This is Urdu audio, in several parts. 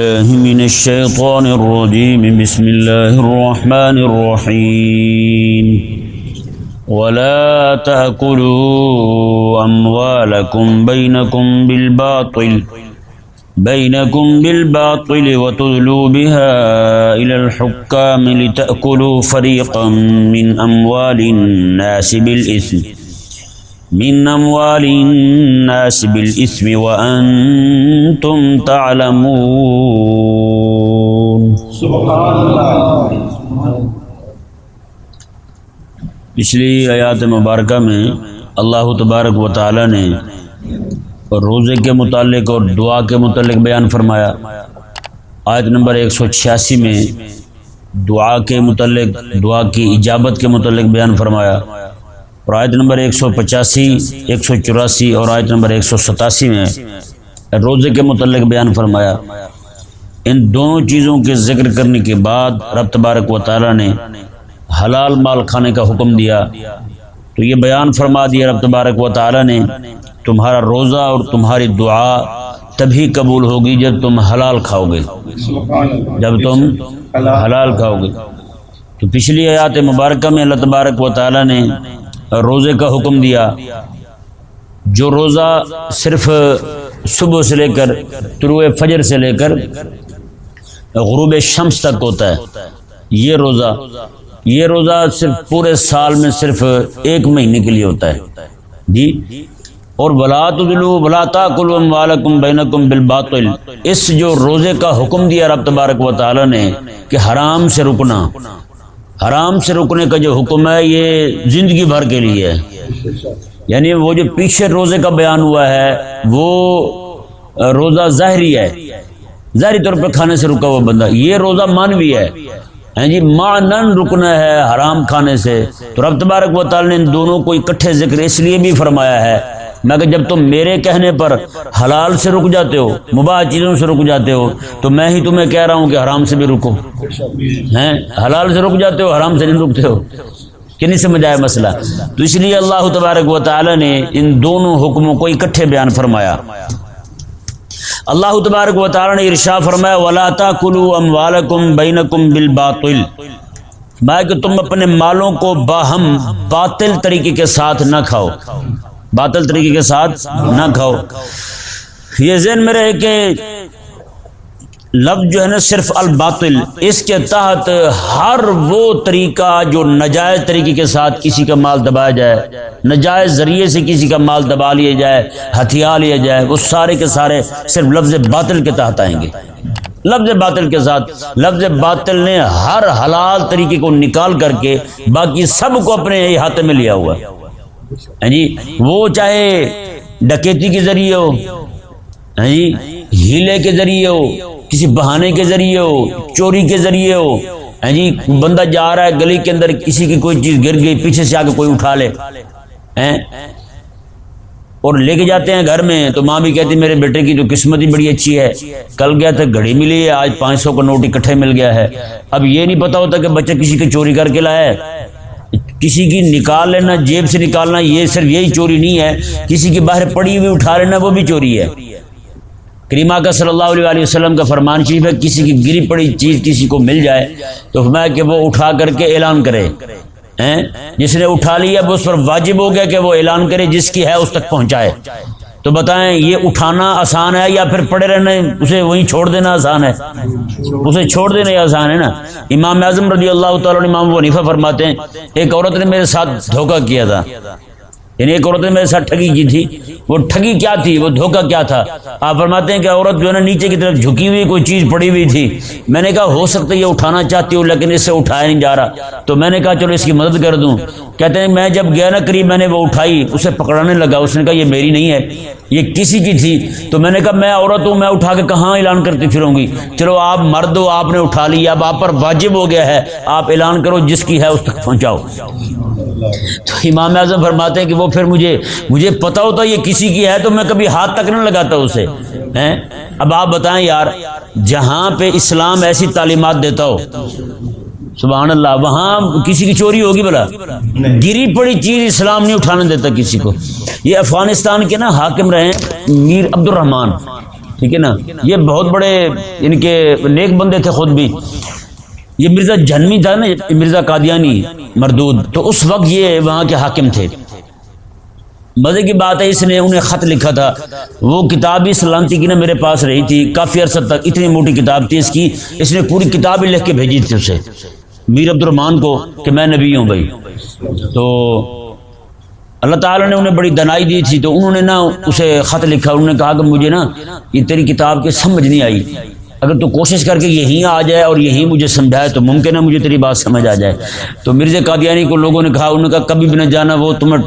الله من الشيطان الرجيم. بسم الله الرحمن الرحيم. ولا تأكلوا أموالكم بينكم بالباطل. بينكم بالباطل وتدلوا بها إلى الحكام لتأكلوا فريقا من أموال الناس بالإثم. من أموال الناس بالإثم وأنتم تعلمون. پچھلی آیات مبارکہ میں اللہ تبارک و تعالی نے روزے کے متعلق اور دعا کے متعلق بیان فرمایا۔ آیت نمبر ایک سو چھیاسی میں دعا کے متعلق، دعا کی اجابت کے متعلق بیان فرمایا۔ اور آیت نمبر ایک سو پچاسی، ایک سو چوراسی اور آیت نمبر ایک سو ستاسی میں روزے کے متعلق بیان فرمایا، ان دونوں چیزوں کے ذکر کرنے کے بعد رب تبارک و تعالیٰ نے حلال مال کھانے کا حکم دیا۔ تو یہ بیان فرما دیا رب تبارک و تعالیٰ نے، تمہارا روزہ اور تمہاری دعا تبھی قبول ہوگی جب تم حلال کھاؤ گے۔ جب تم حلال کھاؤ گے۔ تو پچھلی آیات مبارکہ میں اللہ تبارک و تعالیٰ نے روزے کا حکم دیا۔ جو روزہ صرف صبح سے لے کر طلوع فجر سے لے کر غروب شمس تک ہوتا ہے۔ یہ روزہ یہ روزہ صرف پورے سال میں صرف ایک مہینے کے لیے ہوتا ہے۔ جی اور بلا تلو بلا تاکلم والکم بینکم بالباطل۔ اس جو روزے کا حکم دیا رب تبارک و تعالی نے کہ حرام سے رکنا۔ حرام سے رکنے کا جو حکم ہے، یہ زندگی بھر کے لیے ہے۔ یعنی وہ جو پیچھے روزے کا بیان ہوا ہے، وہ روزہ ظاہری ہے۔ ظاہری طور پر کھانے سے رکا ہوا بندہ۔ یہ روزہ مانوی ہے۔ ہاں جی مانن رکنا ہے حرام کھانے سے۔ تو رب تبارک و تعالی نے ان دونوں کو اکٹھے ذکر اس لیے بھی فرمایا ہے میں کہ جب تم میرے کہنے پر حلال سے رک جاتے ہو، مباح چیزوں سے رک جاتے ہو، تو میں ہی تمہیں کہہ رہا ہوں کہ حرام سے بھی رکو۔ ہیں؟ حلال سے رک جاتے ہو، حرام سے نہیں رکتے ہو؟ کہ نہیں سمجھ آیا مسئلہ؟ تو اس لیے اللہ تبارک و تعالی نے ان دونوں حکموں کو اکٹھے بیان فرمایا۔ اللہ تبارک و تعالی نے ارشا فرمایا، ولا تاکلوا اموالکم بینکم بالباطل۔ میں کہ تم اپنے مالوں کو باہم باطل طریقے کے ساتھ نہ کھاؤ۔ باطل طریقے کے ساتھ نہ کھاؤ۔ یہ ذہن میں رہے کہ لفظ جو ہے نا صرف الباطل، اس کے تحت ہر وہ طریقہ جو نجائز طریقے کے ساتھ کسی کا مال دبایا جائے، نجائز ذریعے سے کسی کا مال دبا لیا جائے، ہتھیار لیا جائے، وہ سارے کے سارے صرف لفظ باطل کے تحت آئیں گے۔ لفظ باطل کے ساتھ، لفظ باطل نے ہر حلال طریقے کو نکال کر کے باقی سب کو اپنے ہاتھ میں لیا ہوا جی وہ چاہے ڈکیتی کے ذریعے ہو جی ہیلے کے ذریعے ہو، کسی بہانے کے ذریعے ہو، چوری کے ذریعے ہو جی بندہ جا رہا ہے گلی کے اندر، کسی کی کوئی چیز گر گئی، پیچھے سے آ کے کوئی اٹھا لے اور لے کے جاتے ہیں گھر میں، تو ماں بھی کہتی میرے بیٹے کی تو قسمت ہی بڑی اچھی ہے۔ کل گیا تھا، گھڑی ملی ہے، آج پانچ سو کا نوٹ اکٹھے مل گیا ہے۔ اب یہ نہیں پتا ہوتا کہ بچہ کسی کی چوری کر کے لایا ہے۔ کسی کی نکال لینا، جیب سے نکالنا، یہ صرف یہی چوری نہیں ہے۔ کسی کی باہر پڑی ہوئی اٹھا لینا، وہ بھی چوری ہے۔ کریما کا صلی اللہ علیہ وسلم کا فرمان شریف ہے، کسی کی گری پڑی چیز کسی کو مل جائے تو میں کہ وہ اٹھا کر کے اعلان کرے۔ جس نے اٹھا لیا وہ اس پر واجب ہو گیا کہ وہ اعلان کرے، جس کی ہے اس تک پہنچائے۔ تو بتائیں یہ اٹھانا آسان ہے یا پھر پڑے رہنا اسے وہیں چھوڑ دینا آسان ہے؟ اسے چھوڑ دینا آسان ہے نا؟ امام اعظم رضی اللہ تعالیٰ امام وہ فرماتے ہیں، ایک عورت نے میرے ساتھ دھوکہ کیا تھا۔ یعنی ایک عورت نے میرے ساتھ ٹھگی کی تھی۔ وہ ٹھگی کیا تھی؟ وہ دھوکہ کیا تھا؟ آپ فرماتے ہیں کہ عورت جو ہے نا نیچے کی طرف جھکی ہوئی، کوئی چیز پڑی ہوئی تھی۔ میں نے کہا، ہو سکتا ہے یہ اٹھانا چاہتی ہوں لیکن اس سے اٹھایا نہیں جا رہا۔ تو میں نے کہا، چلو اس کی مدد کر دوں۔ کہتے ہیں، میں جب گیا نا قریب، میں نے وہ اٹھائی، اسے پکڑانے لگا، اس نے کہا، یہ میری نہیں ہے، یہ کسی کی تھی۔ تو میں نے کہا، میں عورت ہوں، میں اٹھا کے کہاں اعلان کرتی پھروں گی؟ چلو، آپ مرد ہو، آپ نے اٹھا لیا اب آپ پر واجب ہو گیا ہے، آپ اعلان کرو جس کی ہے اس تک پہنچاؤ۔ تو امام اعظم فرماتے ہیں کہ وہ پھر مجھے مجھے پتا ہوتا یہ کسی کی ہے، تو میں کبھی ہاتھ تک نہ لگاتا اسے۔ اب آپ بتائیں یار، جہاں پہ اسلام ایسی تعلیمات دیتا ہو سبحان اللہ وہاں کسی کی چوری ہوگی بلا گری پڑی چیز اسلام نہیں اٹھانے دیتا کسی کو۔ یہ افغانستان کے نا حاکم رہے میر عبد الرحمان ٹھیک ہے نا؟ یہ بہت بڑے ان کے نیک بندے تھے خود بھی۔ یہ مرزا جنمی تھا نا مرزا قادیانی مردود۔ تو اس وقت یہ وہاں کے حاکم تھے۔ مزے کی بات ہے اس نے انہیں خط لکھا تھا۔ وہ کتاب ہی سلامتی کی نا میرے پاس رہی تھی۔ کافی عرصہ تک اتنی موٹی کتاب تھی اس کی۔ اس نے پوری کتاب ہی لکھ کے بھیجی تھی اسے۔ میر عبد الرحمان کو کہ میں نبی ہوں بھائی۔ تو اللہ تعالیٰ نے انہیں بڑی دنائی دی تھی، تو انہوں نے نا اسے خط لکھا، انہوں نے کہا کہ مجھے نا یہ تیری کتاب کے سمجھ نہیں آئی۔ اگر تو کوشش کر کے یہیں آ جائے اور یہیں مجھے سمجھائے، تو ممکن ہے مجھے تیری بات سمجھ آ جائے۔ تو مرزا قادیانی کو لوگوں نے کہا، انہوں نے کہا، کبھی بھی نہ جانا، وہ تمہیں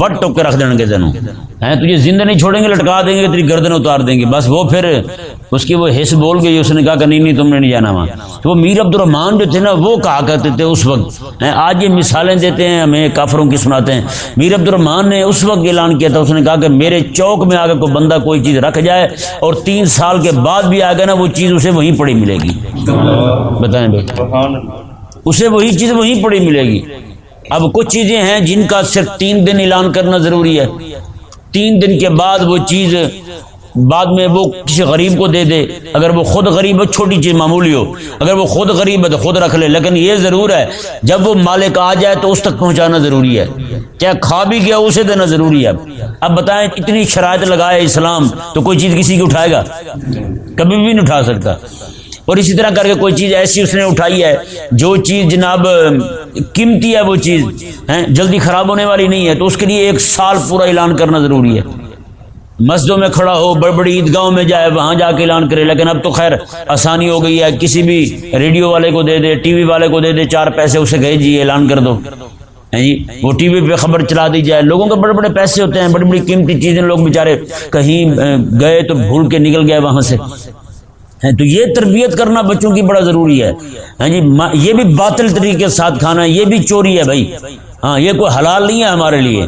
وٹ ٹوک کے رکھ دیں گے تینوں۔ ہیں تجھے زندہ نہیں چھوڑیں گے، لٹکا دیں گے، تیری گردن اتار دیں گے۔ بس وہ پھر اس کی وہ حص بول گئی، اس نے کہا کہ نہیں نہیں، تم نے نہیں جانا وہاں۔ تو وہ میر عبد الرحمان جو تھے نا، وہ کہا کرتے تھے اس وقت۔ آج یہ مثالیں دیتے ہیں، ہمیں کافروں کی سناتے ہیں۔ میر عبد الرحمان نے اس وقت اعلان کیا تھا، اس نے کہا کہ میرے چوک میں آگے کوئی بندہ کوئی چیز رکھ جائے اور تین سال کے بعد بھی آگے نا وہ چیز اسے وہیں پڑی ملے گی۔ بتائیں بھائی اسے وہی چیز وہیں پڑی ملے گی۔ اب کچھ چیزیں ہیں جن کا صرف تین دن اعلان کرنا ضروری ہے۔ تین دن کے بعد وہ چیز بعد میں وہ کسی غریب کو دے دے۔ اگر وہ خود غریب ہے، چھوٹی چیز معمولی ہو۔ اگر وہ خود غریب ہے تو خود رکھ لے۔ لیکن یہ ضرور ہے، جب وہ مالک آ جائے تو اس تک پہنچانا ضروری ہے۔ کیا کھا بھی گیا اسے دینا ضروری ہے۔ اب بتائیں اتنی شرائط لگائے اسلام تو کوئی چیز کسی کی اٹھائے گا؟ کبھی بھی نہیں اٹھا سکتا۔ اور اسی طرح کر کے کوئی چیز ایسی اس نے اٹھائی ہے، جو چیز جناب، قیمتی ہے وہ چیز جلدی خراب ہونے والی نہیں ہے، تو اس کے لیے ایک سال پورا اعلان کرنا ضروری ہے۔ مسجدوں میں کھڑا ہو بڑی بڑی عیدگاہوں میں جائے، وہاں جا کے اعلان کرے، لیکن اب تو خیر آسانی ہو گئی ہے، کسی بھی ریڈیو والے کو دے دے، ٹی وی والے کو دے دے، چار پیسے اسے گئے جی اعلان کر دو۔ جی؟ وہ ٹی وی پہ خبر چلا دی جائے۔ لوگوں کے بڑے بڑے پیسے ہوتے ہیں، بڑی بڑی قیمتی چیزیں لوگ بےچارے کہیں گئے تو بھول کے نکل گئے وہاں سے۔ تو یہ تربیت کرنا بچوں کی بڑا ضروری ہے۔ ہاں جی یہ بھی باطل طریقے کے ساتھ کھانا یہ بھی چوری ہے بھائی۔ ہاں یہ کوئی حلال نہیں ہے ہمارے لیے۔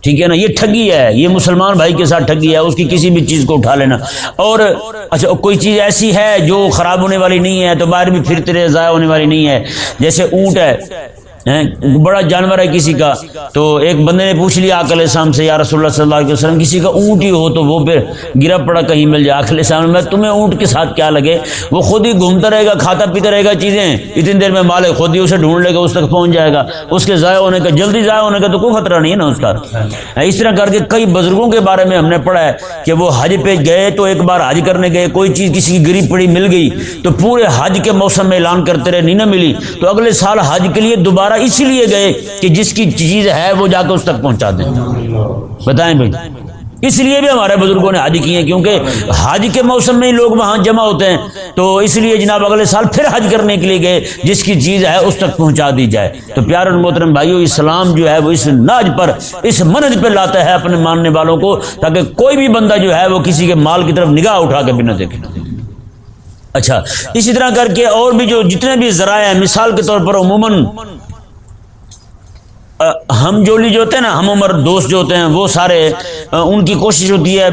ٹھیک ہے نا؟ یہ ٹھگی ہے، یہ مسلمان بھائی کے ساتھ ٹھگی ہے، اس کی کسی بھی چیز کو اٹھا لینا۔ اور اچھا کوئی چیز ایسی ہے جو خراب ہونے والی نہیں ہے، تو باہر بھی پھرتے رہے، ضائع ہونے والی نہیں ہے۔ جیسے اونٹ ہے بڑا جانور ہے کسی کا۔ تو ایک بندے نے پوچھ لیا آکل شام سے، یا رسول اللہ صلی اللہ علیہ وسلم، کسی کا اونٹ ہی ہو تو وہ پھر گرا پڑا کہیں مل جائے۔ آکل شام میں تمہیں اونٹ کے ساتھ کیا لگے؟ وہ خود ہی گھومتا رہے گا، کھاتا پیتا رہے گا چیزیں۔ اتنی دیر میں مالک خود ہی اسے ڈھونڈ لے گا، اس تک پہنچ جائے گا۔ اس کے ضائع ہونے کا، جلدی ضائع ہونے کا تو کوئی خطرہ نہیں ہے نا اس کا۔ اس طرح کر کے کئی بزرگوں کے بارے میں ہم نے پڑھا ہے کہ وہ حج پہ گئے تو ایک بار حج کرنے گئے، کوئی چیز کسی کی گری پڑی مل گئی تو پورے حج کے موسم میں اعلان کرتے رہے، نہیں نہ ملی۔ تو اگلے سال حج کے لیے دوبارہ اسی لیے گئے کہ جس کی چیز ہے وہ جا کے اس تک پہنچا دیں۔ بتائیں بھائی۔ اس لیے بھی ہمارے بزرگوں نے حج کی ہیں کیونکہ حج کے موسم میں ہی لوگ وہاں جمع ہوتے ہیں۔ تو اس لیے جناب اگلے سال پھر حج کرنے کے لیے گئے۔ جس کی چیز ہے اس تک پہنچا دی جائے۔ تو پیار محترم بھائیو، اسلام جو ہے وہ اس ناج پر، اس منج پہ لاتا ہے اپنے ماننے والوں کو تاکہ کوئی بھی بندہ جو ہے وہ کسی کے مال کی طرف نگاہ اٹھا کے بھی نہ دیکھے۔ اچھا اسی طرح کر کے اور بھی جو جتنے بھی ذرائع ہیں، مثال کے طور پر عموماً ہم جولی جو ہوتے ہیں نا، ہم عمر دوست جو ہوتے ہیں، وہ سارے ان کی کوشش ہوتی ہے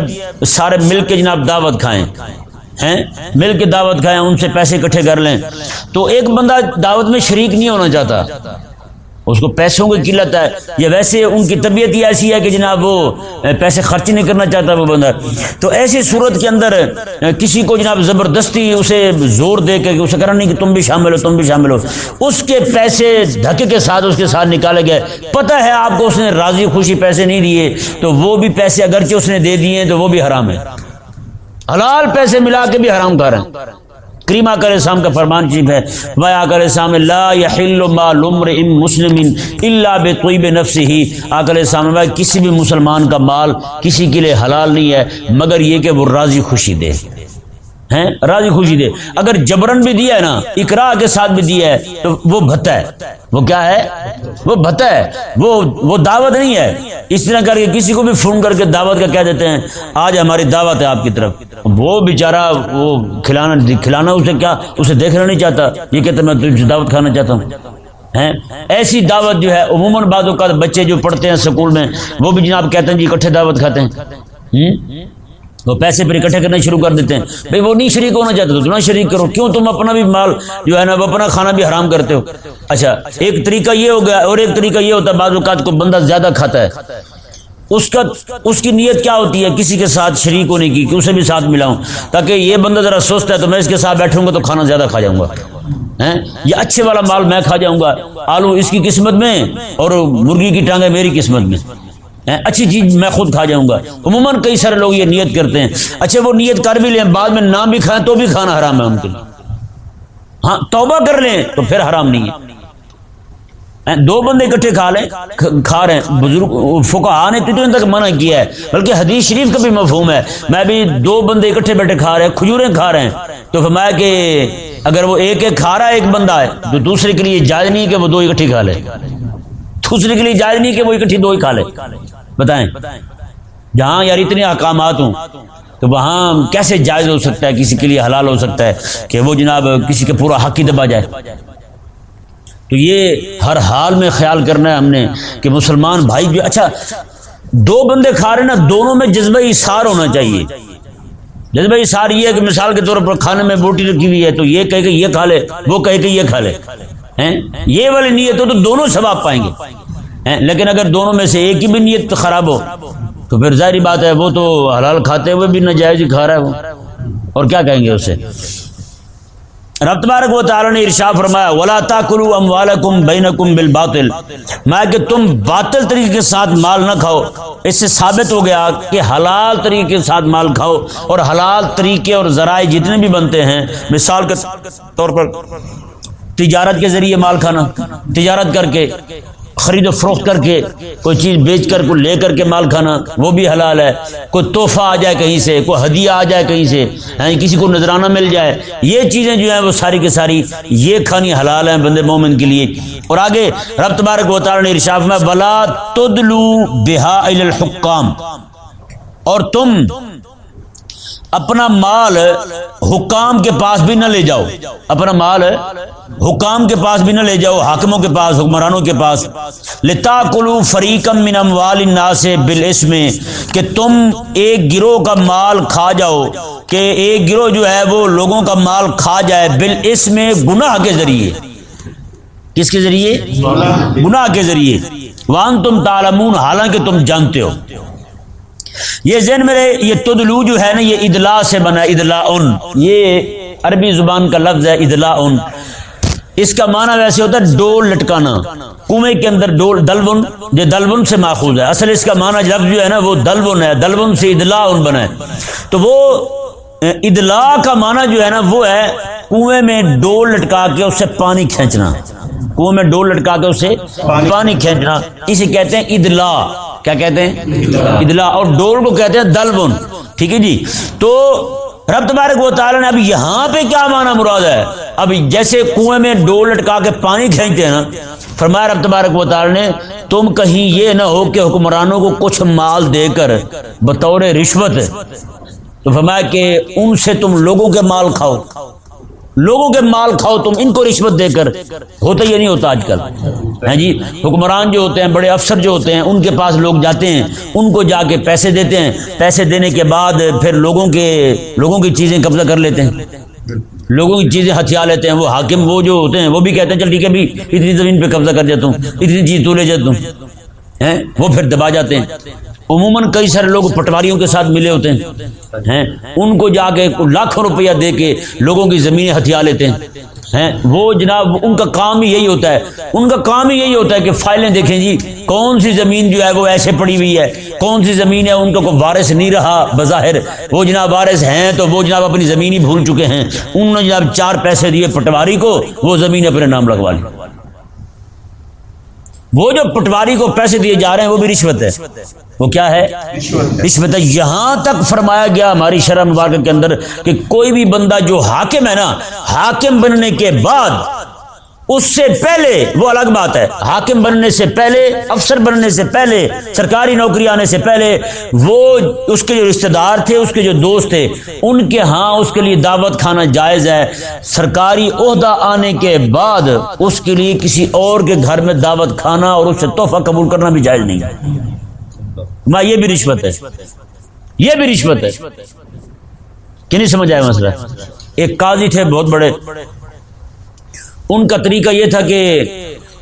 سارے مل کے جناب دعوت کھائیں، ہیں؟ مل کے دعوت کھائیں، ان سے پیسے اکٹھے کر لیں۔ تو ایک بندہ دعوت میں شریک نہیں ہونا چاہتا۔ اس کو پیسوں کی قلت ہے۔ یا ویسے ان کی طبیعت ہی ایسی ہے کہ جناب وہ پیسے خرچ نہیں کرنا چاہتا وہ بندہ۔ تو ایسی صورت کے اندر کسی کو جناب زبردستی اسے زور دے کے اسے کرنا نہیں کہ تم بھی شامل ہو، تم بھی شامل ہو۔ اس کے پیسے دھکے کے ساتھ اس کے ساتھ نکالے گئے۔ پتہ ہے آپ کو اس نے راضی خوشی پیسے نہیں دیے، تو وہ بھی پیسے اگرچہ اس نے دے دیے تو وہ بھی حرام ہے۔ حلال پیسے ملا کے بھی حرام کر رہے ہیں۔ کریما کر اسلام کا فرمان جی چیف ہے ویا کر اسلام لا یحل مال امرئ مسلم الا بطیب نفسه آکر اسلام میں کسی بھی مسلمان کا مال کسی کے لیے حلال نہیں ہے مگر یہ کہ وہ راضی خوشی دے ہیں؟ راضی خوشی دے۔ اگر جبرن بھی دیا ہے نا، اقرا کے ساتھ بھی دیا ہے، تو وہ بھتا ہے۔ وہ کیا ہے؟ وہ بھتا ہے۔ وہ وہ دعوت نہیں ہے۔ اس طرح کر کے کسی کو بھی فون کر کے دعوت کا کہہ دیتے ہیں، آج ہماری دعوت ہے آپ کی طرف۔ وہ بیچارہ، وہ کھلانا کھلانا اسے کیا، اسے دیکھنا نہیں چاہتا۔ یہ کہتے میں تجھے دعوت کھانا چاہتا ہوں۔ ہیں؟ ایسی دعوت جو ہے، عموماً بعض اوقات بچے جو پڑھتے ہیں اسکول میں، وہ بھی جناب کہتے ہیں جی اکٹھے دعوت کھاتے ہیں۔ وہ پیسے پھر اکٹھے کرنا شروع کر دیتے ہیں۔ بھائی وہ نہیں شریک ہونا چاہتے تو تم شریک کرو۔ کیوں تم اپنا بھی مال جو ہے نا وہ اپنا کھانا بھی حرام کرتے ہو؟ اچھا ایک طریقہ یہ ہو گیا اور ایک طریقہ یہ ہوتا ہے بعض اوقات کو بندہ زیادہ کھاتا ہے۔ اس کا، اس کی نیت کیا ہوتی ہے؟ کسی کے ساتھ شریک ہونے کی، کہ اسے بھی ساتھ ملاؤں۔ تاکہ یہ بندہ ذرا سست ہے تو میں اس کے ساتھ بیٹھوں گا تو کھانا زیادہ کھا جاؤں گا۔ یہ اچھے والا مال میں کھا جاؤں گا۔ آلو اس کی قسمت میں اور مرغی کی ٹانگیں میری قسمت میں۔ اچھی چیز میں خود کھا جاؤں گا۔ عموماً کئی سارے لوگ یہ نیت کرتے ہیں۔ اچھا وہ نیت کر بھی لیں، بعد میں نام بھی کھائیں تو بھی کھانا حرام ہے ان کے لیے۔ ہاں توبہ کر لیں تو پھر حرام نہیں ہے۔ دو بندے اکٹھے کھا لیں کھا رہے ہیں۔ بزرگ، فقہا نے تین تک منع کیا ہے، بلکہ حدیث شریف کا بھی مفہوم ہے۔ میں بھی دو بندے اکٹھے بیٹھے کھا رہے ہیں، کھجوریں کھا رہے ہیں۔ تو فرمایا کہ اگر وہ ایک ایک کھا رہا ہے، ایک بندہ ہے، تو دوسرے کے لیے جائز نہیں کہ وہ دو اکٹھی کھا لے۔ دوسرے کے لیے جائز نہیں کہ وہ اکٹھی دو ہی کھا لے۔ بتائیں۔ جہاں یار اتنے احکامات ہوں، تو وہاں کیسے جائز ہو سکتا ہے، کسی کے لیے حلال ہو سکتا ہے کہ وہ جناب کسی کے پورا حق ہی دبا جائے؟ تو یہ ہر حال میں خیال کرنا ہے ہم نے کہ مسلمان بھائی جو اچھا دو بندے کھا رہے نا، دونوں میں جذبہ اشار ہونا چاہیے۔ جذبہ اشار یہ ہے کہ مثال کے طور پر کھانے میں بوٹی رکھی ہوئی ہے تو یہ کہے کہ یہ کھا لے، وہ کہے کہ یہ کھا لے۔ ہیں؟ یہ والی نیت ہو تو دونوں ثواب پائیں گے۔ لیکن اگر دونوں میں سے ایک ہی بھی نیت خراب ہو، تو پھر ظاہری بات ہے وہ تو حلال کھاتے ہوئے بھی ناجائز ہی کھا رہا ہے وہ۔ اور کیا کہیں گے اسے؟ رب تبارک و تعالی نے ارشاد فرمایا، ولا تاکلوا اموالکم بینکم بالباطل۔ میں کہ تم باطل طریقے کے ساتھ مال نہ کھاؤ۔ اس سے ثابت ہو گیا کہ حلال طریقے کے ساتھ مال کھاؤ۔ اور حلال طریقے اور ذرائع جتنے بھی بنتے ہیں، مثال کے طور پر تجارت کے ذریعے مال کھانا، تجارت کر کے۔ خرید و فروخت کر کے، کوئی چیز بیچ کر، کوئی لے کر کے مال کھانا، وہ بھی حلال ہے۔ کوئی تحفہ آ جائے کہیں سے، کوئی ہدیہ آ جائے کہیں سے یعنی کسی کو نذرانہ مل جائے۔ یہ چیزیں جو ہیں وہ ساری کی ساری، یہ کھانی حلال ہیں بندے مومن کے لیے۔ اور آگے، رب تبارک و تعالی نے ارشاد میں بلا تدلو بہا الحکام اور تم اپنا مال حکام کے پاس بھی نہ لے جاؤ۔ اپنا مال حکام کے پاس بھی نہ لے جاؤ حاکموں کے پاس حکمرانوں کے پاس۔ لتا کلو فریقم من اموال الناس بالاسم کہ تم ایک گروہ کا مال کھا جاؤ کہ ایک گروہ جو ہے وہ لوگوں کا مال کھا جائے بالاسم گناہ کے ذریعے۔ کس کے ذریعے؟ گناہ کے ذریعے۔ وان تم تالمون حالانکہ تم جانتے ہو۔ یہ ذہن میرے یہ تدلو جو ہے نا یہ ادلا سے بنا ادلا ان یہ عربی زبان کا لفظ ہے ادلا ان اس کا معنی ویسے ہوتا ہے ڈول لٹکانا۔ کنویں کے اندر ڈول دلون۔ جو دلون سے ماخوذ ہے۔ اصل اس کا معنی لفظ جو ہے نا وہ دلون ہے دلون سے ادلا ان بنا ہے۔ تو وہ ادلا کا معنی جو ہے نا وہ ہے کنویں میں ڈول لٹکا کے اس سے پانی کھینچنا۔ کنویں میں ڈول لٹکا کے اس سے پانی کھینچنا۔ اسے کہتے ہیں ادلا۔ کیا کہتے ہیں؟ ادلا اور ڈول کو کہتے ہیں دلبن، ٹھیک ہے جی؟ تو رب تبارک و تعالی نے اب یہاں پہ کیا مانا مراد ہے؟ اب جیسے کنویں میں ڈول لٹکا کے پانی کھینچتے ہیں نا، فرمایا رب تبارک و تعالی نے، تم کہیں یہ نہ ہو کہ حکمرانوں کو کچھ مال دے کر بطور رشوت، تو فرمایا کہ ان سے تم لوگوں کے مال کھاؤ۔ لوگوں کے مال کھاؤ، تم ان کو رشوت دے کر۔ ہوتا یہ نہیں ہوتا آج کل۔ ہاں جی؟ حکمران جو ہوتے ہیں، بڑے افسر جو ہوتے ہیں، ان کے پاس لوگ جاتے ہیں، ان کو جا کے پیسے دیتے ہیں۔ پیسے دینے کے بعد پھر لوگوں کے، لوگوں کی چیزیں قبضہ کر لیتے ہیں۔ لوگوں کی چیزیں ہتھیار لیتے ہیں۔ وہ حاکم، وہ جو ہوتے ہیں، وہ بھی کہتے ہیں، چل ٹھیک ہے بھی اتنی زمین پہ قبضہ کر جاتا ہوں، اتنی چیز تو لے جاتا ہوں۔ وہ پھر دبا جاتے ہیں۔ عموماً کئی سارے لوگ پٹواریوں کے ساتھ ملے ہوتے ہیں ان کو جا کے لاکھوں روپیہ دے کے لوگوں کی زمینیں ہتھیار لیتے ہیں ہیں؟ وہ جناب، ان کا کام ہی یہی ہوتا ہے، ان کا کام ہی یہی ہوتا ہے کہ فائلیں دیکھیں جی کون سی زمین جو ہے وہ ایسے پڑی ہوئی ہے، کون سی زمین ہے ان کا کوئی وارث نہیں رہا بظاہر، وہ جناب وارث ہیں تو وہ جناب اپنی زمین ہی بھول چکے ہیں، انہوں نے جناب چار پیسے دیے پٹواری کو، وہ زمین اپنے نام لگوا لی۔ وہ جو پٹواری کو پیسے دیے جا رہے ہیں وہ بھی رشوت ہے۔ وہ کیا ہے؟ رشوت ہے۔ یہاں تک فرمایا گیا ہماری شرح مبارک کے اندر کہ کوئی بھی بندہ جو حاکم ہے نا، حاکم بننے کے بعد اس سے پہلے وہ الگ بات ہے۔ حاکم بننے سے پہلے، افسر بننے سے پہلے، سرکاری نوکری آنے سے پہلے وہ اس کے جو رشتہ دار تھے، اس کے جو دوست تھے، ان کے ہاں اس کے لیے دعوت کھانا جائز ہے۔ سرکاری عہدہ آنے کے بعد اس کے لیے کسی اور کے گھر میں دعوت کھانا اور اس سے تحفہ قبول کرنا بھی جائز نہیں ہے۔ یہ بھی رشوت ہے۔ یہ بھی رشوت ہے۔ کہ نہیں سمجھ آیا مسئلہ؟ ایک قاضی تھے، بہت بڑے۔ ان کا طریقہ یہ تھا کہ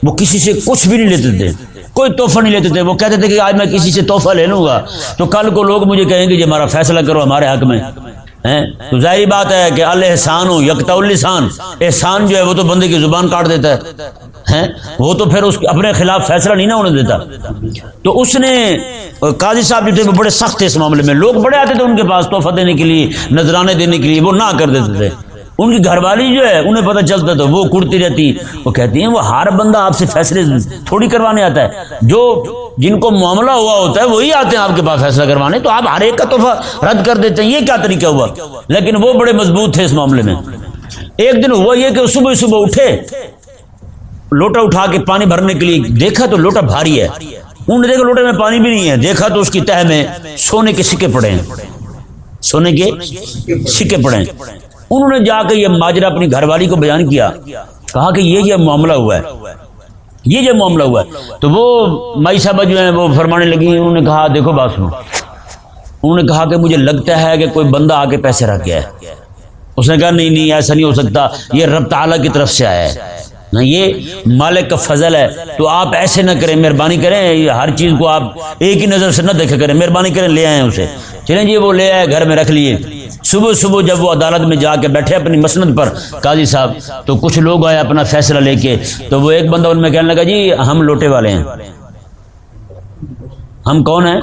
وہ کسی سے کچھ بھی نہیں لیتے تھے، کوئی تحفہ نہیں لیتے تھے۔ وہ کہتے تھے کہ آج میں کسی سے تحفہ لے لوں گا۔ تو کل کو لوگ مجھے کہیں گے جی ہمارا فیصلہ کرو، ہمارے حق میں۔ تو ظاہری بات ہے کہ الحسان ہو یکتا السان احسان جو ہے وہ تو بندے کی زبان کاٹ دیتا ہے۔ وہ تو پھر اس اپنے خلاف فیصلہ نہیں نہ ہونے دیتا۔ تو اس نے قاضی صاحب جو تھے وہ بڑے سخت تھے اس معاملے میں۔ لوگ بڑے آتے تھے ان کے پاس تحفہ دینے کے لیے، نذرانے دینے کے لیے، وہ نہ کر دیتے تھے۔ ان کی گھر والی جو ہے، انہیں پتہ چلتا تو وہ کڑتی رہتی۔ وہ کہتی ہیں، وہ ہر بندہ آپ سے فیصلے تھوڑی کروانے آتا ہے۔ جو جن کو معاملہ ہوا ہوتا ہے، وہی آتے ہیں آپ کے پاس فیصلہ کروانے۔ تو آپ ہر ایک کا تحفہ رد کر دیتے ہیں۔ یہ کیا طریقہ ہوا؟ لیکن وہ بڑے مضبوط تھے اس معاملے میں۔ ایک دن ہوا یہ کہ صبح صبح اٹھے۔ لوٹا اٹھا کے پانی بھرنے کے لیے دیکھا تو لوٹا بھاری ہے۔ انہوں نے دیکھا لوٹے میں پانی بھی نہیں ہے۔ دیکھا تو اس کی تہ میں سونے کے سکے پڑے ہیں۔ سونے کے سکے پڑے ہیں۔ انہوں نے جا کے یہ ماجرا اپنی گھر والی کو بیان کیا، کہا کہ یہ یہ معاملہ ہوا ہے۔ یہ جو معاملہ ہوا ہے۔ تو وہ مائی صاحبہ جو ہیں وہ فرمانے لگی انہوں نے کہا، دیکھو بات سنو۔ انہوں نے کہا کہ مجھے لگتا ہے کہ کوئی بندہ آ کے پیسے رکھ گیا ہے۔ اس نے کہا، نہیں نہیں، ایسا نہیں ہو سکتا۔ یہ رب تعالیٰ کی طرف سے آیا ہے۔ نہ یہ مالک کا فضل ہے۔ تو آپ ایسے نہ کریں، مہربانی کریں۔ ہر چیز کو آپ ایک ہی نظر سے نہ دیکھا کریں۔ مہربانی کریں، لے آئیں اسے۔ چلیں جی وہ لے آئے، گھر میں رکھ لیے۔ صبح صبح جب وہ عدالت میں جا کے بیٹھے اپنی مسند پر، قاضی صاحب، تو کچھ لوگ آئے اپنا فیصلہ لے کے، تو وہ ایک بندہ ان میں کہنے لگا جی ہم لوٹے والے ہیں۔ ہم کون ہیں؟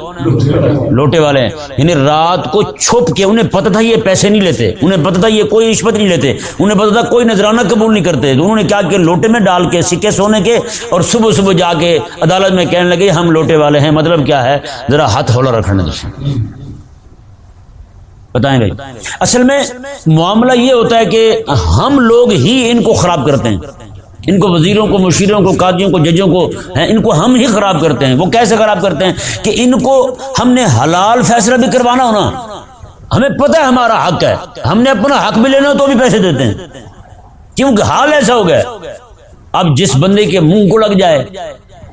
لوٹے والے ہیں۔ یعنی رات کو چھپ کے انہیں پتہ تھا یہ پیسے نہیں لیتے، انہیں پتہ تھا یہ کوئی رشوت نہیں لیتے، انہیں پتہ تھا کوئی نذرانہ قبول نہیں کرتے۔ تو انہوں نے کیا کہ لوٹے میں ڈال کے، سکے سونے کے، اور صبح صبح جا کے عدالت میں کہنے لگے، ہم لوٹے والے ہیں مطلب کیا ہے؟ ذرا ہاتھ ہولا رکھنے بتائیں بھائی اصل میں معاملہ یہ ہوتا ہے کہ ہم لوگ ہی ان کو خراب کرتے ہیں۔ ان کو وزیروں کو، مشیروں کو، قاضیوں کو، ججوں کو، ہیں، ان کو ہم ہی خراب کرتے ہیں۔ وہ کیسے خراب کرتے ہیں؟ کہ ان کو ہم نے حلال فیصلہ بھی کروانا ہونا۔ ہمیں پتہ ہے ہمارا حق ہے۔ ہم نے اپنا حق بھی لینا تو بھی پیسے دیتے ہیں۔ کیونکہ حال ایسا ہو گیا۔ اب جس بندے کے منہ کو لگ جائے،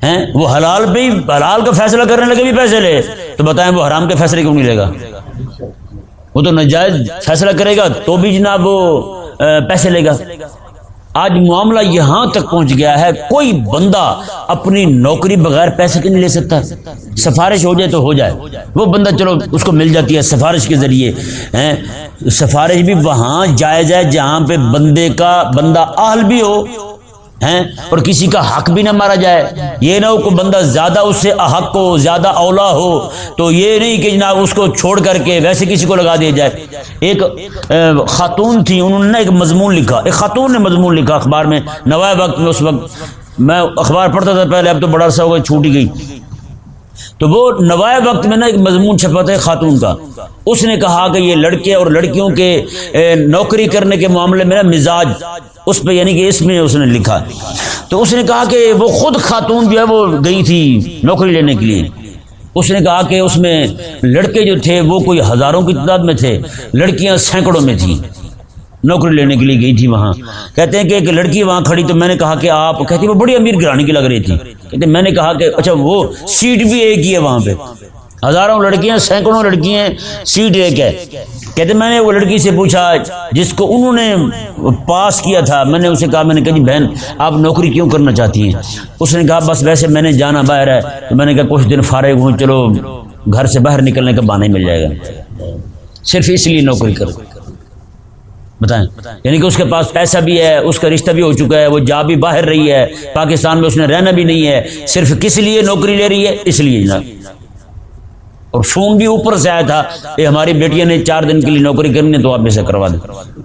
ہیں، وہ حلال پہ ہی حلال کا فیصلہ کرنے لگے بھی پیسے لے، تو بتائیں وہ حرام کے فیصلے کیوں نہیں لے گا؟ وہ تو ناجائز فیصلہ کرے گا تو بھی جناب، وہ پیسے لے گا۔ آج معاملہ یہاں تک پہنچ گیا ہے، کوئی بندہ اپنی نوکری بغیر پیسے کے نہیں لے سکتا۔ سفارش ہو جائے تو ہو جائے۔ وہ بندہ چلو، اس کو مل جاتی ہے سفارش کے ذریعے سفارش بھی وہاں جائز ہے جہاں پہ بندے کا، بندہ اہل بھی ہو۔ ہیں؟ اور کسی کا حق بھی نہ مارا جائے۔ یہ نہ ہو کہ بندہ زیادہ اس سے حق ہو، زیادہ اولا ہو، تو یہ نہیں کہ جناب اس کو چھوڑ کر کے ویسے کسی کو لگا دیا جائے۔ ایک خاتون تھی، انہوں نے ایک مضمون لکھا۔ ایک خاتون نے مضمون لکھا اخبار میں۔ نوائے وقت میں اس وقت میں اخبار پڑھتا تھا، پہلے اب تو بڑا عرصہ ہو گیا، چھوٹی گئی۔ تو وہ نوائے وقت میں نا ایک مضمون چھپا تھا خاتون کا۔ اس نے کہا کہ یہ لڑکے اور لڑکیوں کے نوکری کرنے کے معاملے میں نا مزاج، اس پہ یعنی کہ اس میں اس نے لکھا۔ تو اس نے کہا کہ وہ خود خاتون جو ہے وہ گئی تھی نوکری لینے کے لیے۔ اس نے کہا کہ اس میں لڑکے جو تھے وہ کوئی ہزاروں کی تعداد میں تھے، لڑکیاں سینکڑوں میں تھیں۔ نوکری لینے کے لیے گئی تھی وہاں۔ کہتے ہیں کہ ایک لڑکی وہاں کھڑی تو میں نے کہا کہ آپ کہتی وہ بڑی امیر گرانی کی لگ رہی تھی۔ کہتے میں نے کہا کہ اچھا وہ سیٹ بھی ایک ہی ہے وہاں پہ۔ ہزاروں لڑکیاں، سینکڑوں لڑکیاں سیٹ ایک ہے۔ کہتے میں نے وہ لڑکی سے پوچھا جس کو انہوں نے پاس کیا تھا۔ میں نے اسے کہا، میں نے کہا جی بہن، آپ نوکری کیوں کرنا چاہتی ہیں؟ اس نے کہا، بس ویسے میں نے جانا باہر ہے۔ تو میں نے کہا، کچھ دن فارغ ہوں، چلو گھر سے باہر نکلنے کا بہانا مل جائے گا۔ صرف اس لیے نوکری کرو۔ بتائیں۔ یعنی کہ اس کے پاس پیسہ بھی ہے، اس کا رشتہ بھی ہو چکا ہے، وہ جا بھی باہر رہی ہے، پاکستان میں اس نے رہنا بھی نہیں ہے، صرف کس لیے نوکری لے رہی ہے؟ اس لیے جناب۔ اور فون بھی اوپر سے آیا تھا کہ ہماری بیٹیاں نے چار دن کے لیے نوکری کرنی ہے تو آپ اسے کروا دیں۔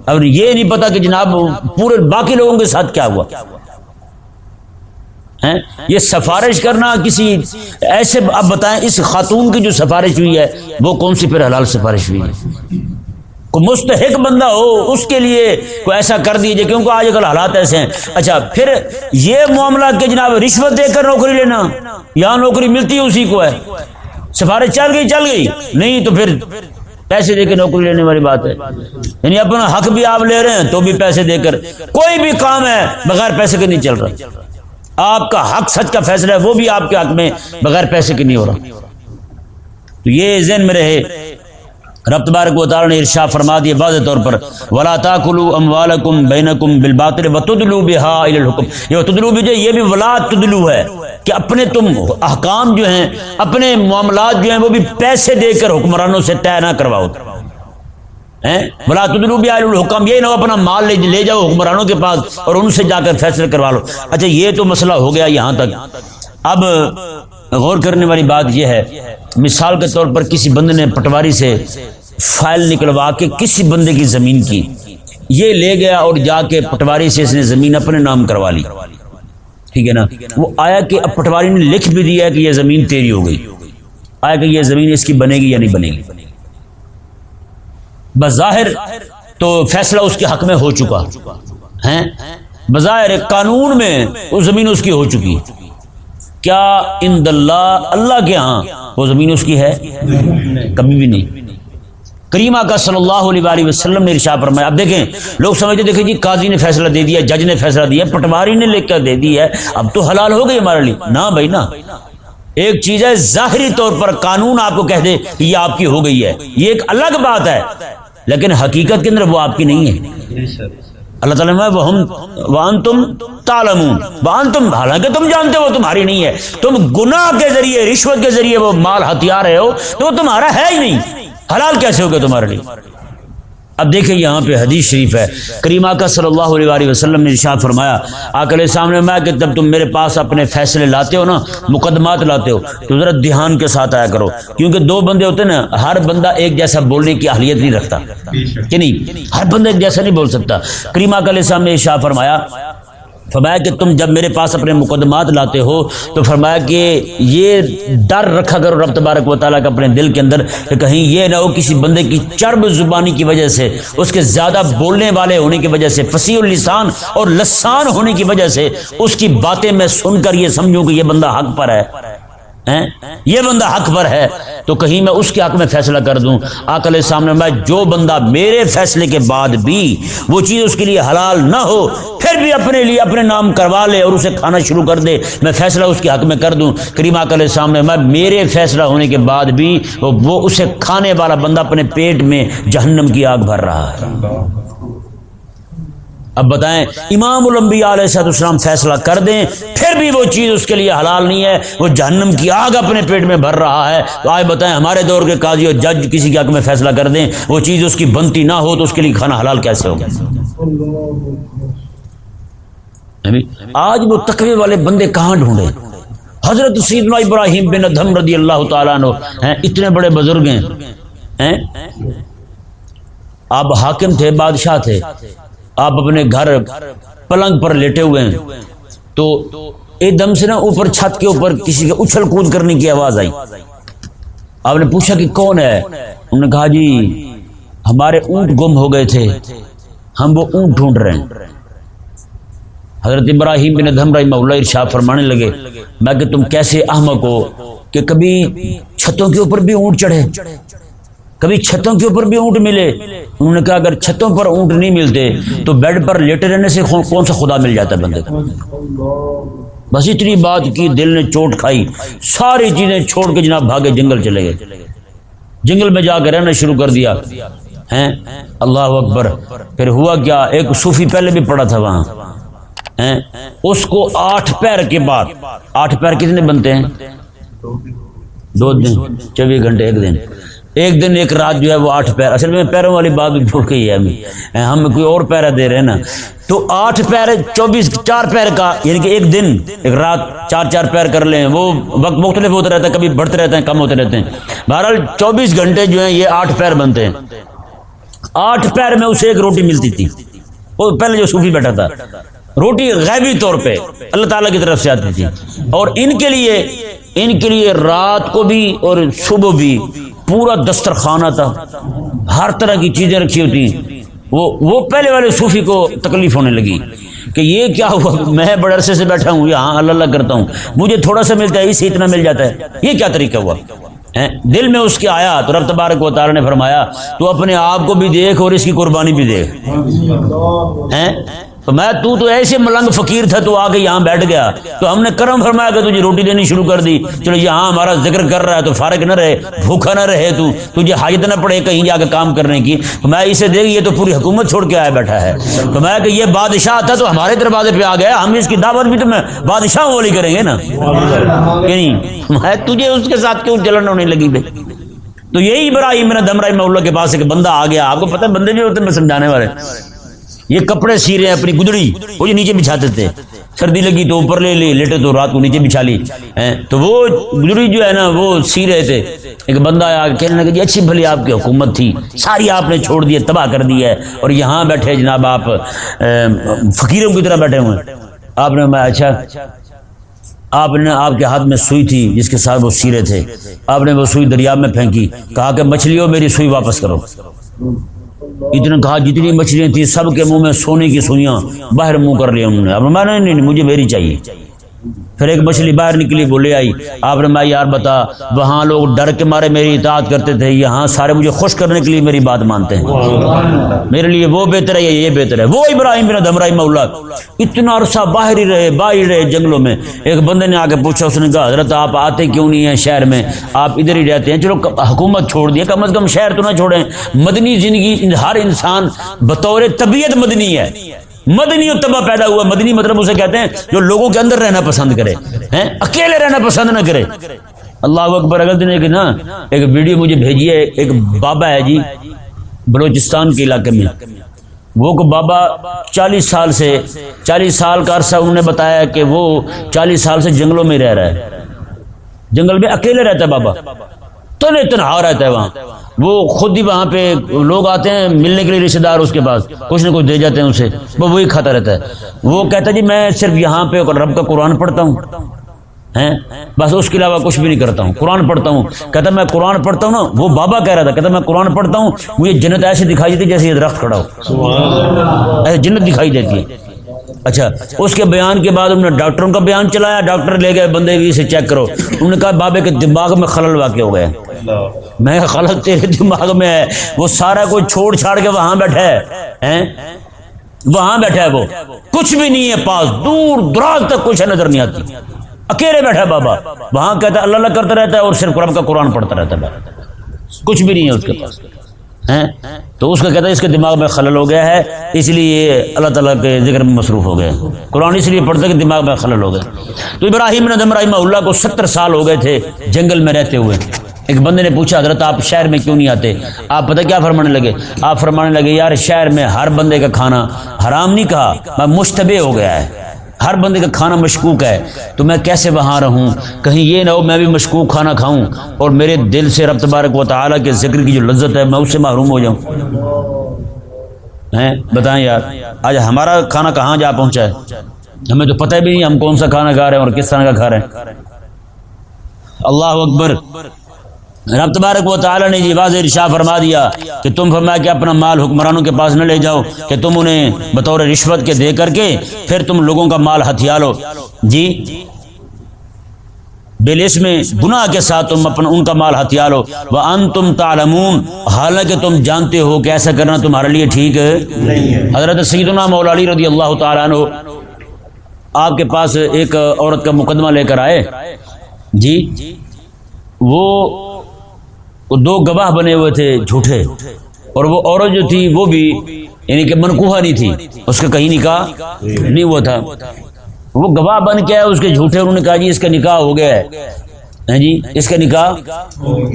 اب یہ نہیں پتا کہ جناب پورے باقی لوگوں کے ساتھ کیا ہوا۔ یہ سفارش کرنا کسی ایسے، اب بتائیں اس خاتون کی جو سفارش ہوئی ہے، وہ کون سی پھر حلال سفارش ہوئی ہے؟ کوئی مستحق بندہ ہو، اس کے لیے کوئی ایسا کر دیجیے کیونکہ آج کل حالات ایسے ہیں۔ اچھا پھر یہ معاملہ کہ جناب رشوت دے کر نوکری لینا یہاں نوکری ملتی ہے اسی کو ہے؟ سفارش چل گئی چل گئی۔ نہیں تو پھر پیسے دے کے نوکری لینے والی بات ہے۔ یعنی اپنا حق بھی آپ لے رہے ہیں تو بھی پیسے دے کر۔ کوئی بھی کام ہے بغیر پیسے کے نہیں چل رہا۔ آپ کا حق سچ کا فیصلہ ہے، وہ بھی آپ کے حق میں بغیر پیسے کے نہیں ہو رہا۔ تو یہ ذہن میں رہے رب تبارک و تعالی نے ارشاد فرما دیا واضح طور پر، ولا تاکلوا اموالکم بینکم بالباطل وتدلوا بها الى الحكم۔ یہ تدلوا بھی یہ بھی ولا تدلوا ہے کہ اپنے تم احکام جو ہیں، اپنے معاملات جو ہیں، وہ بھی پیسے دے کر حکمرانوں سے طے نہ کرواؤ۔ بلا تدلو بھی الحکم یہ نہ اپنا مال لے لے جاؤ حکمرانوں کے پاس اور ان سے جا کر فیصلے کروا لو۔ اچھا یہ تو مسئلہ ہو گیا یہاں تک۔ اب غور کرنے والی بات یہ ہے، مثال کے طور پر کسی بندے نے پٹواری سے فائل نکلوا کے کسی بندے کی زمین کی، یہ لے گیا اور جا کے پٹواری سے اس نے زمین اپنے نام کروا لی۔ ٹھیک ہے نا؟ وہ آیا کہ اب پٹواری نے لکھ بھی دیا کہ یہ زمین تیری ہو گئی۔ آیا کہ یہ زمین اس کی بنے گی یا نہیں بنے گی۔ بظاہر تو فیصلہ اس کے حق میں ہو چکا۔ ہے بظاہر قانون میں وہ زمین اس کی ہو چکی۔ کیا ان اللہ اللہ کے ہاں؟ وہ زمین اس کی ہے؟ کبھی بھی نہیں۔ کریمہ کا صلی اللہ علیہ وسلم نے ارشا فرمایا، اب دیکھیں، لوگ سمجھتے دیکھیں جی قاضی نے فیصلہ دے دیا، جج نے فیصلہ دیا، پٹواری نے لکھ کر دے دی ہے، اب تو حلال ہو گئی ہمارے لیے۔ نہ بھائی نا ایک چیز ہے، ظاہری طور پر قانون آپ کو کہہ دے کہ یہ آپ کی ہو گئی ہے۔ یہ ایک الگ بات ہے، لیکن حقیقت کے اندر وہ آپ کی نہیں ہے۔ اللہ تعالیٰ میں وان تم تالم وان تم حالانکہ تم جانتے ہو تمہاری نہیں ہے۔ تم گناہ کے ذریعے، رشوت کے ذریعے وہ مال ہتھیار رہے ہو، تو وہ تمہارا ہے ہی نہیں۔ حلال کیسے ہو گیا تمہارے لیے؟ اب دیکھیں یہاں پہ حدیث شریف ہے۔ کریمہ کا صلی اللہ علیہ وآلہ وسلم نے ارشاد فرمایا آکل سامنے میں کہ جب تم میرے پاس اپنے فیصلے لاتے ہو نا مقدمات لاتے ہو تو ذرا دھیان کے ساتھ آیا کرو۔ کیونکہ دو بندے ہوتے ہیں نا ہر بندہ ایک جیسا بولنے کی اہلیت نہیں رکھتا۔ کہ نہیں؟ ہر بندہ ایک جیسا نہیں بول سکتا۔ کریمہ کا سامنے نے ارشاد فرمایا فرمایا کہ تم جب میرے پاس اپنے مقدمات لاتے ہو تو فرمایا کہ یہ ڈر رکھا کرو رب تبارک و تعالیٰ کا اپنے دل کے اندر کہ کہیں یہ نہ ہو کسی بندے کی چرب زبانی کی وجہ سے، اس کے زیادہ بولنے والے ہونے کی وجہ سے، فصیح السان اور لسان ہونے کی وجہ سے، اس کی باتیں میں سن کر یہ سمجھوں کہ یہ بندہ حق پر ہے۔ یہ بندہ حق پر ہے۔ تو کہیں میں اس کے حق میں فیصلہ کر دوں۔ آکل سامنے میں جو بندہ میرے فیصلے کے بعد بھی وہ چیز اس کے لیے حلال نہ ہو، پھر بھی اپنے لیے اپنے نام کروا لے اور اسے کھانا شروع کر دے، میں فیصلہ اس کے حق میں کر دوں۔ کریم آکل سامنے میں میرے فیصلہ ہونے کے بعد بھی وہ اسے کھانے والا بندہ اپنے پیٹ میں جہنم کی آگ بھر رہا ہے۔ اب بتائیں، امام الانبیاء علیہ السلام فیصلہ کر دیں، پھر بھی وہ چیز اس کے لیے حلال نہیں ہے، وہ جہنم کی آگ اپنے پیٹ میں بھر رہا ہے۔ تو آئے بتائیں، ہمارے دور کے قاضی اور جج کسی کے حق میں فیصلہ کر دیں، وہ چیز اس کی بنتی نہ ہو تو اس کے لیے کھانا حلال کیسے ہوگا؟ آج وہ تقوی والے بندے کہاں ڈھونڈے حضرت سیدنا ابراہیم بن ادھم رضی اللہ تعالیٰ عنہ اتنے بڑے بزرگ ہیں؟ آپ حاکم تھے، بادشاہ تھے۔ آپ اپنے گھر پلنگ پر لیٹے ہوئے ہیں، تو ایک دم سے نا اوپر چھت کے اوپر کسی کے اچھل کود کرنے کی آواز آئی۔ آپ نے پوچھا کہ کون ہے؟ انہوں نے کہا جی ہمارے اونٹ گم ہو گئے تھے۔ ہم وہ اونٹ ڈھونڈ رہے ہیں۔ حضرت ابراہیم بن دھم رحمہ اللہ ارشاد فرمانے لگے، میں کہ تم کیسے احمق ہو کہ کبھی چھتوں کے اوپر بھی اونٹ چڑھے؟ کبھی چھتوں کے اوپر بھی اونٹ ملے۔ انہوں نے کہا، اگر چھتوں پر اونٹ نہیں ملتے، تو بیڈ پر لیٹے رہنے سے کون سا خدا مل جاتا بندے کو بس اتنی بات کی، دل نے چوٹ کھائی۔ ساری چیزیں چھوڑ کے جناب بھاگے، جنگل چلے گئے۔ جنگل میں جا کے رہنا شروع کر دیا۔ ہیں؟ اللہ اکبر۔ پھر ہوا کیا؟ ایک صوفی پہلے بھی پڑا تھا وہاں۔ اس کو آٹھ پیر کے بعد۔ آٹھ پیر کتنے بنتے ہیں؟ دو دن، چوبیس گھنٹے، ایک دن۔ ایک دن ایک رات جو ہے وہ آٹھ پیر اصل میں پیروں والی بات بھی گئی ہے ہمیں ہم کوئی اور پیرا دے رہے ہیں نا۔ تو آٹھ پیر چوبیس چار پیر کا یعنی کہ ایک دن ایک رات چار چار پیر کر لیں۔ وہ وقت مختلف ہوتا رہتا ہے کبھی بڑھتے رہتے ہیں، کم ہوتے رہتے ہیں۔ بہرحال چوبیس گھنٹے جو ہیں یہ آٹھ پیر بنتے ہیں۔ آٹھ پیر میں اسے ایک روٹی ملتی تھی۔ وہ پہلے جو صوفی بیٹھا تھا۔ روٹی غیبی طور پہ اللہ تعالیٰ کی طرف سے آتی تھی۔ اور ان کے لیے ان کے لیے رات کو بھی اور صبح بھی پورا دسترخانہ تھا۔ ہر طرح کی چیزیں رکھی ہوتی وہ وہ پہلے والے صوفی کو تکلیف ہونے لگی کہ یہ کیا ہوا؟ میں بڑے عرصے سے بیٹھا ہوں یہاں اللہ اللہ کرتا ہوں۔ مجھے تھوڑا سا ملتا ہے اسے اتنا مل جاتا ہے۔ یہ کیا طریقہ ہوا؟ دل میں اس کے آیا تو رب تبارک و تعالی نے فرمایا، تو اپنے آپ کو بھی دیکھ اور اس کی قربانی بھی دیکھ۔ تو میں تو تو ایسے ملنگ فقیر تھا تو آ کے یہاں بیٹھ گیا. تو ہم نے کرم فرمایا کہ تجھے روٹی دینی شروع کر دی۔ چلو یہاں ہمارا ذکر کر رہا ہے، تو فارغ نہ رہے بھوکا نہ رہے تو تجھے حاجت نہ پڑے کہیں جا کے کام کرنے کی۔ میں اسے دیکھ، یہ تو پوری حکومت چھوڑ کے آیا بیٹھا ہے۔ تو میں کہ یہ بادشاہ تھا تو ہمارے دروازے پہ آ گیا، ہم اس کی دعوت بھی تو میں بادشاہ والی کریں گے نا۔ کہ نہیں؟ میں تجھے اس کے ساتھ کیوں جلن ہونے لگی بھائی تو یہی ابراہیم میرا دمرا اللہ کے پاس ایک بندہ آ گیا۔ آپ کو پتہ بندے بھی ہوتے ہیں، میں سمجھانے والے۔ یہ کپڑے سی رہے ہیں اپنی گدڑی، وہ جو نیچے بچھاتے تھے۔ سردی لگی تو اوپر لے لی لیٹے تو رات کو نیچے بچھا لی۔ تو وہ گدڑی جو ہے نا، وہ سی رہے تھے ایک بندہ آیا، کہنے لگا جی اچھی بھلی آپ کی حکومت تھی۔ ساری آپ نے چھوڑ دی، تباہ کر دی ہے۔ اور یہاں بیٹھے جناب آپ فقیروں کی طرح بیٹھے ہوئے آپ نے میں اچھا آپ نے آپ کے ہاتھ میں سوئی تھی جس کے ساتھ وہ سیرے تھے۔ آپ نے وہ سوئی دریا میں پھینکی۔ کہا کہ مچھلیوں میری سوئی واپس کرو۔ اتنے کہا جتنی مچھلیاں تھیں سب کے منہ میں سونے کی سوئیاں باہر منہ کر لیا انہوں نے۔ اب میں نہیں، مجھے میری چاہیے۔ پھر ایک مچھلی باہر نکلی وہ لے آئی۔ آپ نے میں یار بتا، وہاں لوگ ڈر کے مارے میری اطاعت کرتے تھے، یہاں سارے مجھے خوش کرنے کے لیے میری بات مانتے ہیں۔ میرے لیے وہ بہتر ہے یا یہ بہتر ہے؟ وہ ابراہیم بن دمراہیم اللہ اتنا عرصہ باہر ہی رہے، باہر رہے جنگلوں میں۔ ایک بندے نے آ کے پوچھا، اس نے کہا، حضرت، آپ آتے کیوں نہیں ہیں شہر میں؟ آپ ادھر ہی رہتے ہیں۔ چلو حکومت چھوڑ دیا کم از کم شہر تو نہ چھوڑیں۔ مدنی زندگی ہر انسان بطور طبیعت مدنی ہے۔ مدنی اتبا پیدا ہوا، مدنی مطلب اسے کہتے ہیں جو لوگوں کے اندر رہنا پسند کرے اکیلے رہنا پسند نہ کرے۔ اللہ اکبر، اگر دن نا، ایک ویڈیو مجھے بھیجی ہے، ایک بابا ہے جی بلوچستان کے علاقے میں۔ وہ کو بابا چالیس سال سے، چالیس سال کا عرصہ انہوں نے بتایا کہ وہ چالیس سال سے جنگلوں میں رہ رہا ہے۔ جنگل میں اکیلے رہتا ہے بابا۔ تو تنے تنہا رہتا ہے وہاں۔ وہ خود ہی وہاں پہ لوگ آتے ہیں ملنے کے لیے رشتے دار اس کے پاس کچھ نہ کچھ دے جاتے ہیں اسے وہ وہی کھاتا رہتا ہے۔ وہ کہتا ہے جی میں صرف یہاں پہ رب کا قرآن پڑھتا ہوں بس اس کے علاوہ کچھ بھی نہیں کرتا ہوں قرآن پڑھتا ہوں۔ کہتا میں قرآن پڑھتا ہوں نا وہ بابا کہہ رہا تھا کہتا میں قرآن پڑھتا ہوں مجھے جنت ایسے دکھائی دیتی جیسے یہ درخت کھڑا ہو۔ ایسے جنت دکھائی دیتی ہے۔ اچھا اس کے بیان کے بعد انہوں نے ڈاکٹروں کا بیان چلایا ڈاکٹر لے گئے بندے بھی اسے چیک کرو۔ انہوں نے کہا بابے کے دماغ میں خلل واقع ہو گئے میں خلل تیرے دماغ میں ہے۔ وہ سارا کوئی چھوڑ چھاڑ کے وہاں بیٹھا ہے۔ وہاں بیٹھا ہے وہ۔ کچھ بھی نہیں ہے پاس۔ دور دراز تک کچھ نظر نہیں آتی۔ اکیلے بیٹھا ہے بابا۔ وہاں کہتا ہے، اللہ اللہ کرتا رہتا ہے اور صرف رب کا قرآن پڑھتا رہتا ہے کچھ بھی نہیں ہے اس کے پاس۔ تو اس کا کہتا ہے، اس کے دماغ میں خلل ہو گیا ہے۔ اس لیے اللہ تعالیٰ کے ذکر میں مصروف ہو گئے۔ قرآن اس لیے پڑھتا کہ دماغ میں خلل ہو گئے۔ تو ابراہیم ندم رحمہ اللہ کو ستر سال ہو گئے تھے جنگل میں رہتے ہوئے۔ ایک بندے نے پوچھا، حضرت، آپ شہر میں کیوں نہیں آتے؟ آپ پتہ کیا فرمانے لگے؟ آپ فرمانے لگے، یار، شہر میں ہر بندے کا کھانا حرام نہیں کہا، میں مشتبہ ہو گیا ہے۔ ہر بندے کا کھانا مشکوک ہے۔ تو میں کیسے وہاں رہوں؟ کہیں یہ نہ ہو، میں بھی مشکوک کھانا کھاؤں۔ اور میرے دل سے رب تبارک و تعالیٰ کے ذکر کی جو لذت ہے، میں اس سے محروم ہو جاؤں۔ ہیں؟ بتائیں یار، آج ہمارا کھانا کہاں جا پہنچا ہے؟ ہمیں تو پتہ بھی نہیں ہم کون سا کھانا کھا رہے ہیں اور کس طرح کا کھا رہے ہیں۔ اللہ اکبر۔ رب تبارک و تعالی نے جی واضح ارشا فرما دیا کہ تم فرمایا کہ اپنا مال حکمرانوں کے پاس نہ لے جاؤ کہ تم انہیں بطور رشوت کے دے کر کے پھر تم لوگوں کا مال ہتھیا لو۔ جی؟ بلس میں گناہ کے ساتھ تم اپنا ان کا مال ہتھیا لو۔ وہ ان تم تعلمون۔ حالانکہ تم جانتے ہو کہ ایسا کرنا تمہارے لیے ٹھیک ہے۔ حضرت سیدنا مولا علی رضی اللہ تعالیٰ عنہ آپ کے پاس ایک عورت کا مقدمہ لے کر آئے۔ جی؟ وہ وہ دو گواہ بنے ہوئے تھے جھوٹے اور وہ عورت جو تھی وہ بھی یعنی کہ منقوہ نہیں تھی۔ اس کا کہیں نکاح نہیں ہوا تھا۔ وہ گواہ بن کے اس کے جھوٹے، انہوں نے کہا جی اس کا نکاح ہو گیا ہے۔ ہاں جی اس کا نکاح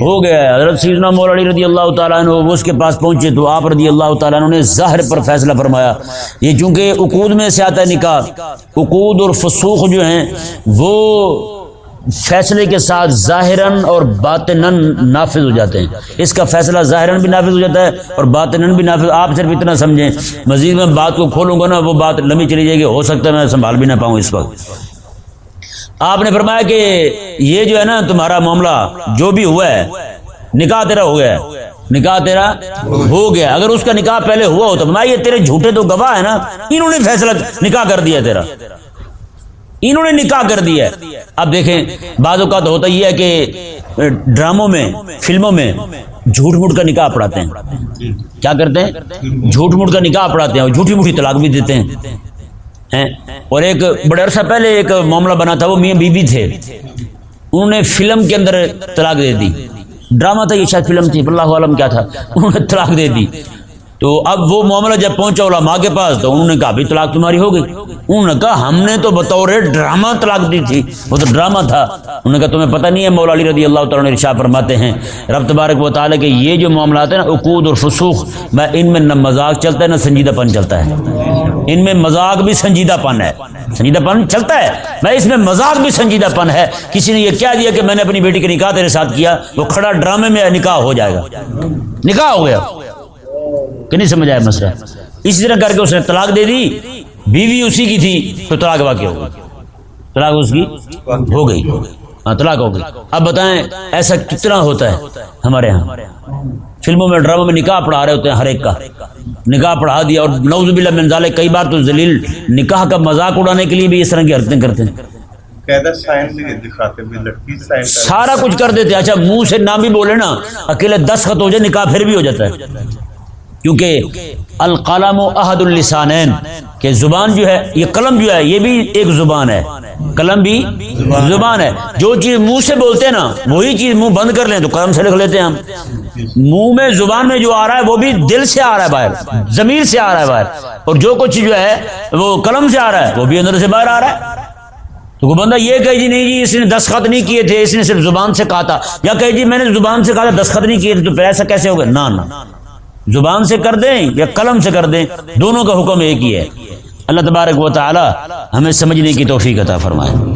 ہو گیا ہے۔ حضرت سیدنا مولا علی رضی اللہ تعالیٰ عنہ وہ اس کے پاس پہنچے تو آپ رضی اللہ تعالیٰ عنہ نے ظاہر پر فیصلہ فرمایا۔ یہ چونکہ عقود میں سے آتا ہے نکاح، عقود اور فسوخ جو ہیں وہ فیصلے کے ساتھ ظاہراً اور باطنن نافذ ہو جاتے ہیں۔ اس کا فیصلہ ظاہراً بھی نافذ ہو جاتا ہے اور باطنن بھی نافذ۔ آپ صرف اتنا سمجھیں۔ مزید میں بات کو کھولوں گا نا، وہ بات لمبی چلی جائے گی۔ ہو سکتا ہے میں سنبھال بھی نہ پاؤں اس وقت۔ آپ نے فرمایا کہ یہ جو ہے نا تمہارا معاملہ، جو بھی ہوا ہے، نکاح تیرا ہو گیا ہے۔ نکاح تیرا ہو گیا اگر اس کا نکاح پہلے ہوا ہو تو میں یہ تیرے جھوٹے تو گواہ ہے نا۔ انہوں نے فیصلہ نکاح کر دیا تیرا۔ انہوں نے نکاح کر دیا اب دیکھیں، بعض اوقات ہوتا یہ ہے کہ ڈراموں میں، فلموں میں جھوٹ موٹ کا نکاح پڑھاتے ہیں۔ کیا کرتے ہیں؟ جھوٹ موٹ کا نکاح پڑھاتے ہیں اور جھوٹی موٹی طلاق بھی دیتے ہیں۔ اور ایک بڑے عرصہ پہلے ایک معاملہ بنا تھا، وہ میاں بی بی تھے۔ انہوں نے فلم کے اندر طلاق دے دی۔ ڈرامہ تھا یہ، شاید فلم تھی اللہ عالم کیا تھا۔ انہوں نے طلاق دے دی۔ تو اب وہ معاملہ جب پہنچا علماء کے پاس تو انہوں نے کہا بھی طلاق تمہاری ہو گئی۔ انہوں نے کہا ہم نے تو بطور ڈرامہ طلاق دی تھی۔ وہ تو ڈرامہ تھا۔ انہوں نے کہا تمہیں پتہ نہیں ہے، مولا علی رضی اللہ تعالیٰ رشا فرماتے ہیں، رب تبارک و تعالیٰ کے یہ جو معاملات ہیں نا، عقود اور فسوخ میں ان میں نہ مذاق چلتا ہے، نہ سنجیدہ پن چلتا ہے۔ ان میں مذاق بھی سنجیدہ پن ہے۔ سنجیدہ پن چلتا ہے۔ میں اس میں مذاق بھی سنجیدہ پن ہے۔ کسی نے یہ کیا دیا کہ میں نے اپنی بیٹی کے نکاح تیرے ساتھ کیا، وہ کھڑا ڈرامے میں نکاح ہو جائے گا۔ نکاح ہو گیا۔ کہ نہیں سمجھ آیا مسئلہ؟ اسی طرح کر کے اس نے طلاق دے دی بیوی اسی کی تھی تو طلاق واقع ہو گئی۔ طلاق اس کی ہو گئی۔ ہاں طلاق ہو گئی۔ اب بتائیں ایسا کتنا ہوتا ہے ہمارے ہاں؟ فلموں میں ڈراموں میں نکاح پڑھا رہے ہوتے ہیں ہر ایک کا۔ نکاح پڑھا دیا اور نوز باللہ من ذالک کئی بار تو ذلیل نکاح کا مذاق اڑانے کے لیے بھی اس طرح کی حرکتیں کرتے ہیں۔ سارا کچھ کر دیتے اچھا منہ سے نہ بھی بولے نا اکیلے دس خط ہو جائے نکاح پھر بھی ہو جاتا ہے۔ کیونکہ القلم و عہد السانین کہ زبان جو ہے، یہ قلم جو ہے، یہ بھی ایک زبان ہے۔ قلم بھی زبان ہے۔ جو چیز منہ سے بولتے ہیں نا، وہی چیز منہ بند کر لیں تو قلم سے لکھ لیتے ہیں ہم۔ منہ میں زبان میں جو آ رہا ہے، وہ بھی دل سے آ رہا ہے باہر، ضمیر سے آ رہا ہے باہر۔ اور جو کچھ جو ہے، وہ قلم سے آ رہا ہے، وہ بھی اندر سے باہر آ رہا ہے۔ تو وہ بندہ یہ کہے جی نہیں جی اس نے دستخط نہیں کیے تھے، اس نے صرف زبان سے کہا تھا۔ یا کہے جی میں نے زبان سے کہا تھا، دستخط نہیں کیے تھے، تو پھر ایسا کیسے ہوگا نہ نہ۔ زبان سے کر دیں یا قلم سے کر دیں، دونوں کا حکم ایک ہی ہے۔ اللہ تبارک و تعالی ہمیں سمجھنے کی توفیق عطا فرمائے۔